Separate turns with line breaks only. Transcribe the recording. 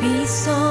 be so